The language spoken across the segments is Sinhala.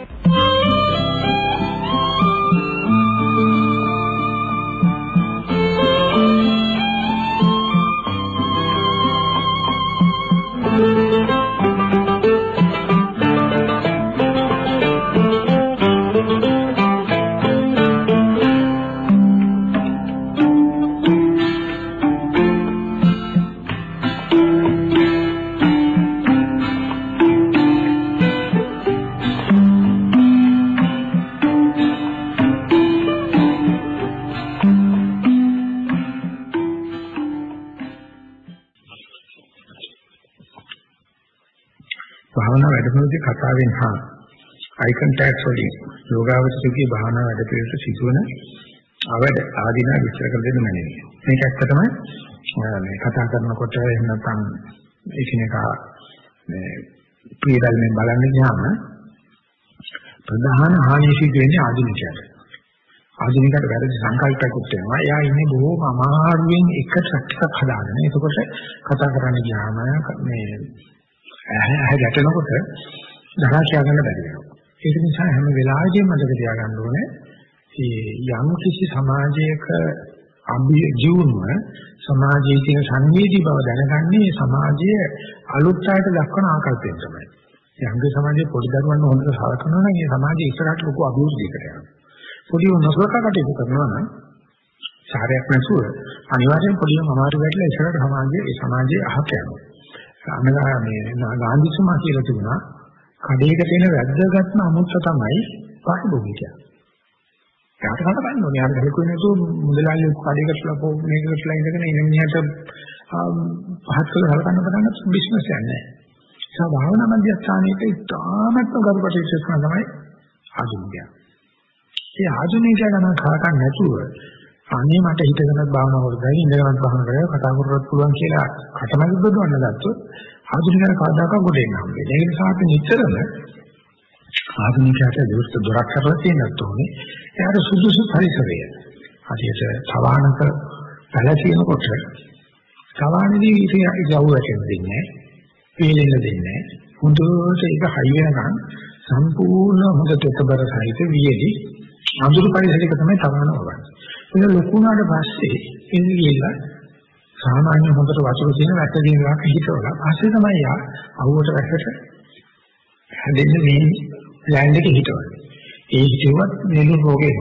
Yeah. වැඩමුළුවේ කතාවෙන් හා අයි කන්ටැක්ට් වලින් යෝගාවචරයේ භාවනා වැඩ පිළිවෙලට සිදුවන අවඩ ආදීනා විස්තර කර දෙන්න මැනවි. මේක ඇත්තටම මේ කතා කරනකොට එහෙම නැත්නම් එකිනෙක මේ ප්‍රියදල්මෙන් බලන්න ගියාම ප්‍රධාන හානිය සිදු වෙන්නේ ආධුනිකයට. ආධුනිකයට වැරදි සංකල්පයක්ත් වෙනවා. එයා ඉන්නේ බොහොම අමාරුවෙන් එක ට්‍රැක්ටර් හදාගෙන. ඒකකොට කතා කරන්න ගියාම මේ ඇහැ ගැටෙනකොට දරා කියා ගන්න බැරි වෙනවා. ඒක නිසා හැම වෙලාවෙදීම මතක තියාගන්න ඕනේ මේ යම් කිසි සමාජයක අභිජීවුම සමාජයේ තියෙන සංවේදී බව දැනගන්නේ සමාජයේ අලුත් ආයත දක්වන ආකල්පයෙන් තමයි. යම්ගේ සමාජයේ පොඩි දරුවන් හොඳට සලකනවා නම් ඒ සමාජයේ ඉස්සරහට ලොකු අභිවෘද්ධියකට යනවා. පොඩි උනසලකට කටයුතු කරනවා නම් සාරයක් නැතුව අනිවාර්යෙන් පොඩිම අමාරු වෙట్లా ඉස්සරහට සමාජයේ ඒ සමාජයේ අහක යනවා. අනගා මේ ගාන්ධිතුමා කියලා තිබුණා කඩේක තියෙන වැද්දගත්ම අමුත්ත තමයි පාරිභෝගිකයා. යාට කඩන්න ඕනේ. යාට ගලකුවේ නැතුව මුදලාලි කඩේකටලා පො මේකටලා ඉඳගෙන ඉන්න මිනිහට පහත් කළ හලකන්න පටන් ගත්ත බිස්නස් එකක් නෑ. ඒ භාවනා මධ්‍යස්ථානයේ ඉතාමත්ම ගරුකට ඉස්සෙල්ලා තමයි ආධුනිකයා. ඒ ආධුනිකයා ගණන් කරකන් නැතුව අනේ මට හිතගෙනත් භාවනා කරලා ඉඳගෙනත් භාවනා කරලා කතා කරවත් පුළුවන් කියලා කටමැද බදවන්න ගත්තොත් ආධුනිකයන් කවදාකවත් ගොඩ එන්න හම්බෙන්නේ. ඒ නිසා අපි නිතරම ආධුනිකයට විරුද්ධ දොරක් කරලා තියෙනත් ඕනේ. එයාට සුදුසු පරිසරය. හරියට සවානක පැලසිනකොට සවානදී ඉතින් ඉජව වැටෙන්න දෙන්නේ නැහැ. දෙන්නේ නැහැ. හොඳට ඒක හයි වෙනකන් සම්පූර්ණ හොඳට එකබර සහිත වියේදී අඳුරු පරිසරයක තමයි සවාන වගන්නේ. ඒක ලොකු වුණාට පස්සේ එන්නේ ගිහිල්ලා සාමාන්‍ය හොඳට වතුර තියෙන වැට දිනනක හිටවලා පස්සේ තමයි යා අවුවට වැටට හැදෙන්නේ මේ ලෑන්ඩ් එකේ හිටවන්නේ. ඒ හිටුවත් නෙළු රෝගේ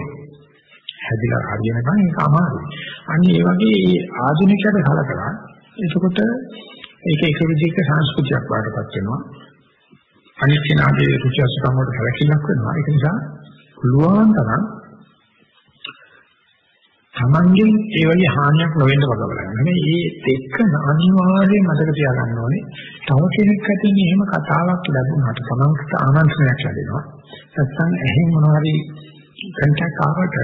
හැදිලා හරියනකම් ඒක අමාරුයි. අන්න ඒ වගේ මේ ආධුනිකයට කලකලා එතකොට ඒක එක විදිහක සංස්කෘතියක් වඩපත් වෙනවා. අනිත් කෙනාගේ රුචි අසුකම් වලට හැලකිලක් වෙනවා. ඒක නිසා පුළුවන් තරම් තමන්ගෙන් ඒ වගේ හානියක් නොවෙන්න වග බලන්න. මේ දෙක අනිවාර්යයෙන් මතක තියාගන්න ඕනේ. තව කෙනෙක් අතින් එහෙම කතාවක් ලැබුණාට තමන්ට ආනන්දයක් ලැබෙනවා. නැත්නම් එහෙම මොනවාරි කන්ටැක්ට් ආවට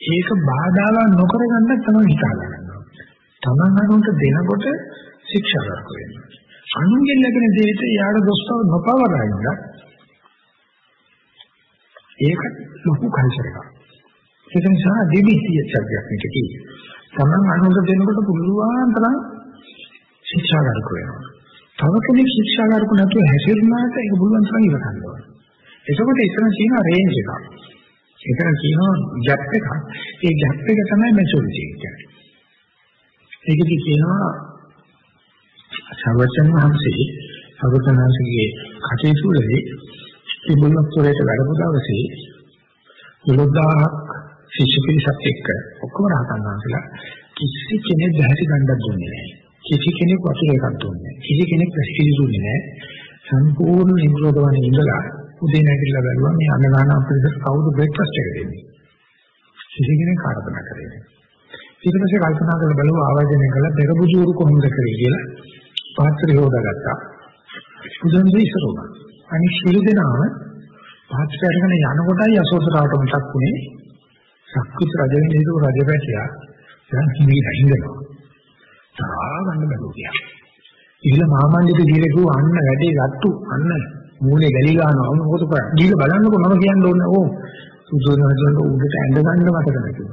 ඒක බාධාවක් නොකර ගන්න තමයි හිතාගන්නවා. තමන් අනුන්ට දෙනකොට ශික්ෂාවක් වෙනවා. අනුන්ගෙන් ලැබෙන දෙයට යාට දොස්තර නොපවරයිද? ඒක ලොකු කල්චර් එකක්. ඒක නිසා දෙවිසිය සත්‍යයක් මේක කියන්නේ. තමන් අනුන්ට දෙනකොට පුළුවන් තරම් ශික්ෂාගාරක වෙනවා. තව කෙනෙක් ශික්ෂාගාරක නැතුව හැසිරුණාට ඒක පුළුවන් තරම් ඉවර ගන්නවා. එතකොට එතන තියෙන රේන්ජ් එකක්. එතන තියෙන ගැප් එකක්. ඒ ගැප් එක තමයි මැචුරිටි කියන්නේ. ඒකදී කියනවා සර්වචන් වහන්සේ සර්වචන්හන්සේගේ කටයුතු වලදී තිබුණත් තොරේට වැඩපු දවසේ මුලදාහක් ශිෂ්‍ය පිරිසක් එක්ක ඔක්කොම රහතන් වහන්සේලා කිසි කෙනෙක් දැහැටි ගන්නක් දුන්නේ නැහැ. කිසි කෙනෙක් වතුර එකක් දුන්නේ නැහැ. කිසි කෙනෙක් ප්‍රසිද්ධි දුන්නේ නැහැ. සම්පූර්ණ නිරෝධවන ඉඳලා උදේ නැගිටලා බැලුවා මේ අන්නදාන අපිට කවුද බ්‍රේක්ෆාස්ට් එක දෙන්නේ. කිසි කෙනෙක් කල්පනා කරේ නැහැ. ඊට පස්සේ කල්පනා කරලා බලුවා ආවර්ජනය කළා පෙර බුදුරු කොහොමද කරේ කියලා පාත්‍රය හොදාගත්තා. බුදුන්සේ ඉස්සරුණා. අනිත් සියලු දෙනාම පාත්‍රය අරගෙන යනකොටයි අසෝතරාවට මතක් වුණේ සක්විත රජ වෙන හේතු රජ පැටියා දැන් හිමීලා ඉඳනවා. තාවන්න බැලුවා. ඉහළ මාමණ්ඩිත ගිරේකු අන්න වැඩේ ගත්තු අන්න මූලේ ගලි ගන්නවා මොකද කරන්නේ? ගිහලා බලන්නකො මම කියන්න ඕනේ ඕ සුදුනහසන උඩට ඇඳ ගන්න මතක නැතුව.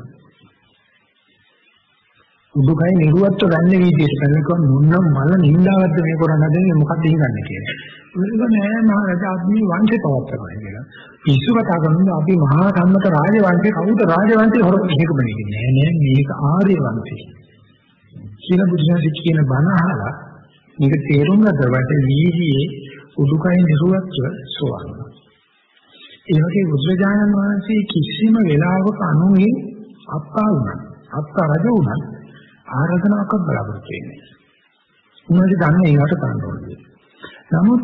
උඩුකය නිරුවත්ව ගන්න වීදියට පැනනකොට මොන මල නින්දාවක්ද මේ කරන්නේ නැදේ මොකක්ද හිතන්නේ කියලා. ඒක නෑ මහරජා අපි වංශේ පවත්වනවා කියලා. පිස්සු කතා කරනවා අපි මහා සම්මත රාජ වංශේ කවුද රාජ වංශේ හොර මේක බණින්නේ නෑ නෑ මේක ආර්ය වංශේ. කියලා බුදුසසුන කියන බණ අහලා මේක තේරුම් ගන්නකොට වීදියේ උඩුකය නිරුවත්ව සෝවන්න. ඒ වගේ බුදුරජාණන් වහන්සේ කිසිම වෙලාවක අනුගේ අප්පා වුණා. අප්පා රජ වුණා. ආරාධනාවක් බලාපොරොත්තු වෙන්නේ. උන්වහන්සේ දන්නේ ඒකට කරන්න ඕනේ. නමුත්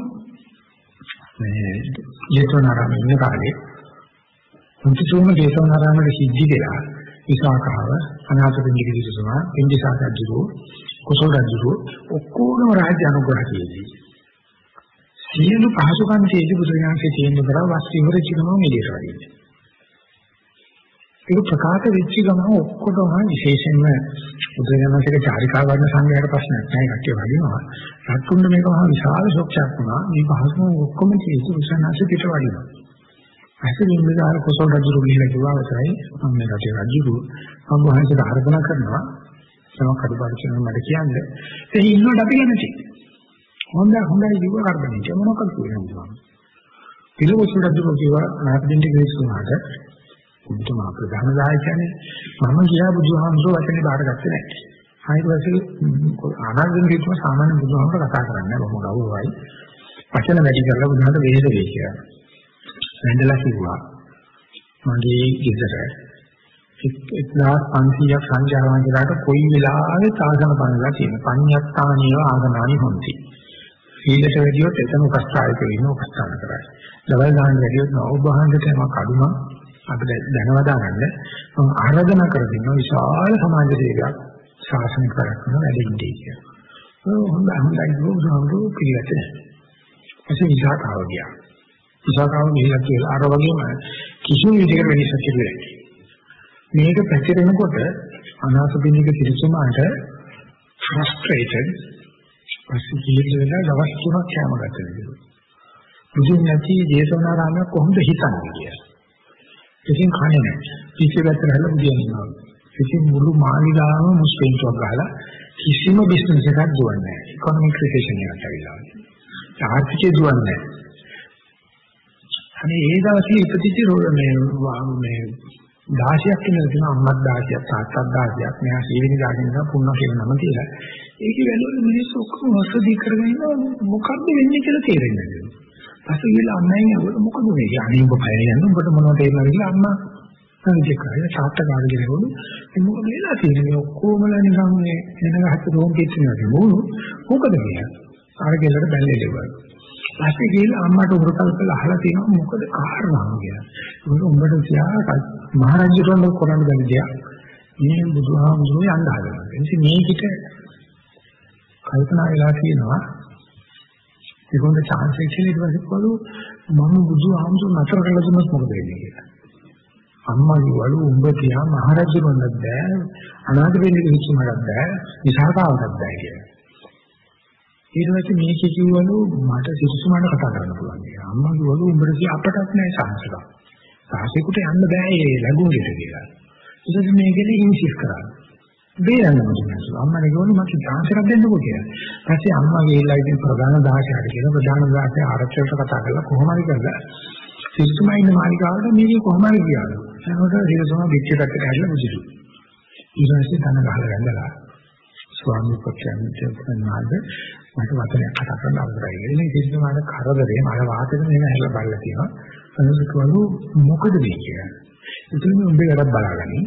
මේ ජේතවනාරාමේ ඉන්න කාලේ මුතුසෝම ජේතවනාරාමයේ සිද්ධි වෙලා විසාකාව අනාථපිණ්ඩික දිසුමා පින්දිසාකජුරු කුසල රජුරු ඔක්කොම රාජ්‍ය අනුග්‍රහයේදී සියලු පහසුකම් තියෙදි බුදුරජාණන්සේ තියෙන කරා වස් ඉවර කිනෝ මෙලියට වගේ. ඒක ප්‍රකාශ වෙච්ච ගමන් ඔක්කොටම විශේෂයෙන්ම බුදුරජාණන්සේගේ චාරිකා වර්ණ සංගයයට ප්‍රශ්නයක් නැහැ කට්ටිය වදිනවා. සත්තුන්න මේක මහා විශාල ශෝක්ෂයක් වුණා. මේ පහසුකම් ඔක්කොම තියෙදි බුදුරජාණන්සේ පිට වදිනවා. ඇසින් විදාර කුසල රජු ගිහිල්ලා කිව්වා වසයි මම මේ රටේ රජු මම වහන්සේට ආරාධනා කරනවා. සම කඩපාඩම් මට කියන්නේ. ඒ ඉන්නකොට අපි කැමතියි. හොඳ හොඳයි ජීව කර්මණිය මොනවද කියන්නේ පිළිවෙලට දුර කිව්වා නාපදින්ට ගිහිස්සුනාට මුතුම ප්‍රධාන දායකයනේ මම ගියා බුදුහාමුදුරුවෝ වචනේ බාරගත්තේ නැහැ. ආයෙත් පස්සේ ආනන්දින් කියපුවා සාමාන්‍ය බුදුහාමුදුරුවෝ කතා කරන්නේ බොහොම ගෞරවයි. වචන වැඩි කරලා බුදුහාමුදුරුවෝ වේද වේ කියලා. වැඳලා කිව්වා මගේ ගෙදර 1500ක් සංජානන කරාට කොයි වෙලාවෙ සාසන පනලා තියෙන පඤ්ඤත්තානියව ආගනානි හොන්ති. සීලට වැඩියොත් එතන උපස්ථායක වෙන්න උපස්ථාන කරයි. දවල් ගන්න වැඩියොත් නවබහන්දට යමක් අඩුම අපිට දැනවදා ගන්න මම ආරාධනා කර දෙනවා විශාල සමාජ සේවයක් ශාසනික කරන වැඩිින්දී කියලා. හොඳයි හොඳයි දුරුසහඳු පිළිගත්තේ. එසේ විසාකාව ගියා. විසාකාව ගිහිල්ලා කියලා අර වගේම කිසිම විදිහකට වෙනසක් තිබුණේ නැහැ. මේක පැතිරෙනකොට අනාථපිණ්ඩික තිරසුමාට frustrated පස්සේ ජීවිත වෙලා දවස් තුනක් කැම ගත වෙනවා. මුදින් නැති දේශනාරාමයක් කොහොමද හිතන්නේ කියලා. ඉතින් කන්නේ නැහැ. පිටේ පැත්තට හැල මුදියනවා. ඉතින් මුළු මාළිගාවම මුස්පෙන්තුවක් ගහලා කිසිම බිස්නස් එකක් දුවන්නේ නැහැ. ඉකොනොමික් රිසෙෂන් එකක් ඇවිල්ලා. ආර්ථිකය දුවන්නේ නැහැ. අනේ ඒ දවසේ ඉපදිච්ච මේ මේ 16ක් ඉඳලා තියෙන අම්මත් 16ක් තාත්තත් 16ක් මෙහා සීවෙනි දාගෙන ඉඳලා පුන්න කියලා නම තියලා ඒකේ වැළුවේ මිනිස්සු ඔක්කොම වසදී කරගෙන ඉන්නවා මොකද්ද වෙන්නේ කියලා තේරෙන්නේ නැහැ. පස්සේ ගිහලා අම්මයි නේද මොකද මේ අනේ ඔබ පය යන ඔබට මොනවද තේරෙන්නේ කියලා අම්මා සංජය කරේ. තාත්තා කාගේ ගිහවලු මේ මොකද වෙලා තියෙන්නේ? මේ ඔක්කොමලා නිකන් මේ එන ගහත් රෝම් කිච්චිනවා මොනු මොකද කියන්නේ අර ගෙලට බැලේ දෙවල් පස්සේ ගිහලා අම්මට උරකල් කරලා අහලා තියෙනවා මොකද කාරණාව කියලා. ඒක උඹට තියා මහරජුරන් කරන්න බැරි දෙයක්. මේ බුදුහාමුදුරුවෝ යන්න හදනවා. එනිසා මේකිට කල්පනා වෙලා තියෙනවා ඒගොල්ලෝ chance එක කියලා ඊට පස්සේ කළු මම බුදුහාමුදුරුවෝ නතර කළ දුන්නොත් මොකද වෙන්නේ කියලා. අම්මා කිව්වලු උඹ තියා මහරජුරන්ට බෑ අනාථ වෙන්නේ කිසිමකට බෑ විසාකාවකට බෑ කියලා. ඊට පස්සේ මේක කිව්වලු මට සිසුමඩ කතා කරන්න පුළුවන් කියලා. අම්මා කිව්වලු උඹට කිය අපටත් නෑ chance එකක්. සාහිකුට යන්න බෑ ඒ ලැබුණෙට කියලා. ඊට පස්සේ මේකෙදි ඉන්සිස් කරා. බේරන්න මොකද අම්මා කිව්වලු මට chance එකක් දෙන්නකෝ කියලා. ඊපස්සේ අම්මා ගිහිල්ලා ඉතින් ප්‍රධාන දාශයට කියලා ප්‍රධාන දාශය ආරක්ෂකව කතා කරලා කොහොම හරි කරලා සිස්ටමයි ඉන්න මාලිකාවට මේක කොහොම හරි ගියාලු. එතකොට ඊටසම පිටිය පැත්තට හැරිලා මුදිසු. ඊට පස්සේ තන ගහලා වැඳලා ස්වාමී පක්ෂයන්ට නාද මට වචනයක් කතා කරන්න අවශ්‍යයි. ඒ නිසා ඉතින් මට කරදරේ මල වාතෙද මෙහෙම හැල්ලා බලලා තියෙනවා. අනුසකවලු මොකද මේ කියන්නේ? ඉතින් උඹේ වැඩක් බලාගනි.